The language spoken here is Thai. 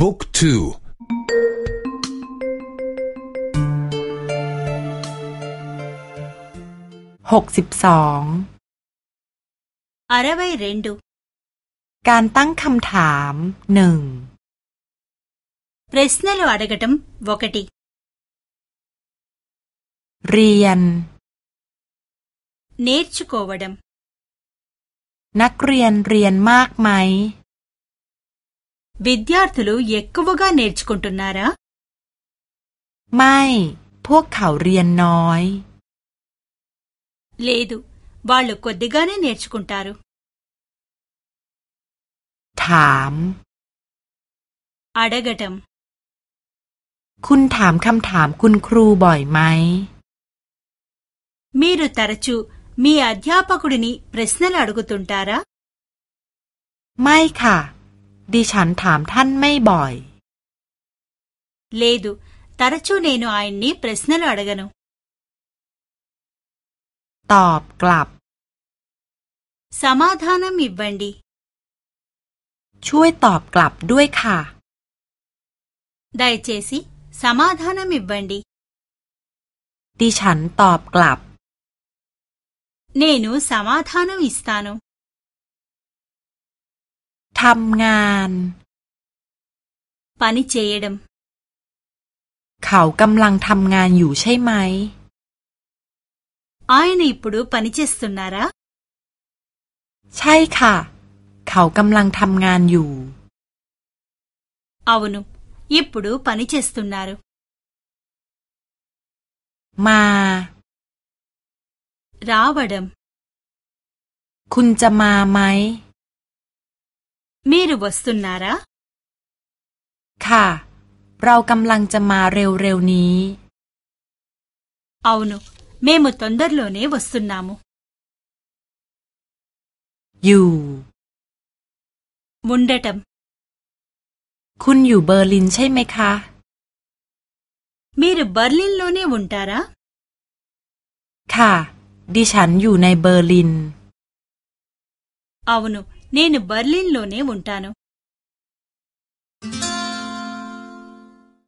บุ๊กทูหกสิบสองอารวัยเรนดูการตั้งคำถามหนึ่ง ప్రశ్నలు అడగటం ఒకటి เรียน నేర్చుకోవడం นักเรียนเรียนมากไหม విద్యార్థులు ఎక్కువగా నేర్చుకుంటున్నారా ไม่ พวกเขาเรียนน้อย లేదు వాళ్ళు కొద్దిగానే నేర్చుకుంటారు ถาม అడగటం คุณถามคำถามคุณครูบ่อยไหม మీరు తరచూ మీ అధ్యాపకుడిని ప్రశ్నలు అడుగుతుంటారా ไม่ค่ะ ดิฉันถามท่านไม่บ่อย లేదు తరచూ నేను ఆయన్ని ప్రశ్నలు అడగను ตอบกลับ సమాధానం ఇవ్వండి ช่วยตอบกลับด้วยค่ะ దయచేసి సమాధానం ఇవ్వండి ดิฉันตอบกลับ నేను సమాధానం ఇస్తాను ทำงาน ปานิเจดมเขากำลังทำงานอยู่ใช่ไหมไอายนี่ปุรุปานิเจสุนาระใช่ค่ะ เขากำลังทำงานอยู่เอาวนุยิปุรุปานิเจสุนารุมาราวัดมคุณจะมาไหม మీరు వస్తున్నారా ค่ะ เรากำลังจะมาเร็วๆนี้ అవును మేము తొందరలోనే వస్తున్నాము อยู่ ఉండటం คุณอยู่เบอร์ลินใช่ไหมคะ మీరు బర్లిన్లోనే ఉంటారా ค่ะ ดิฉันอยู่ในเบอร์ลิน అవును నేను బర్లిన్లోనే ఉంటాను.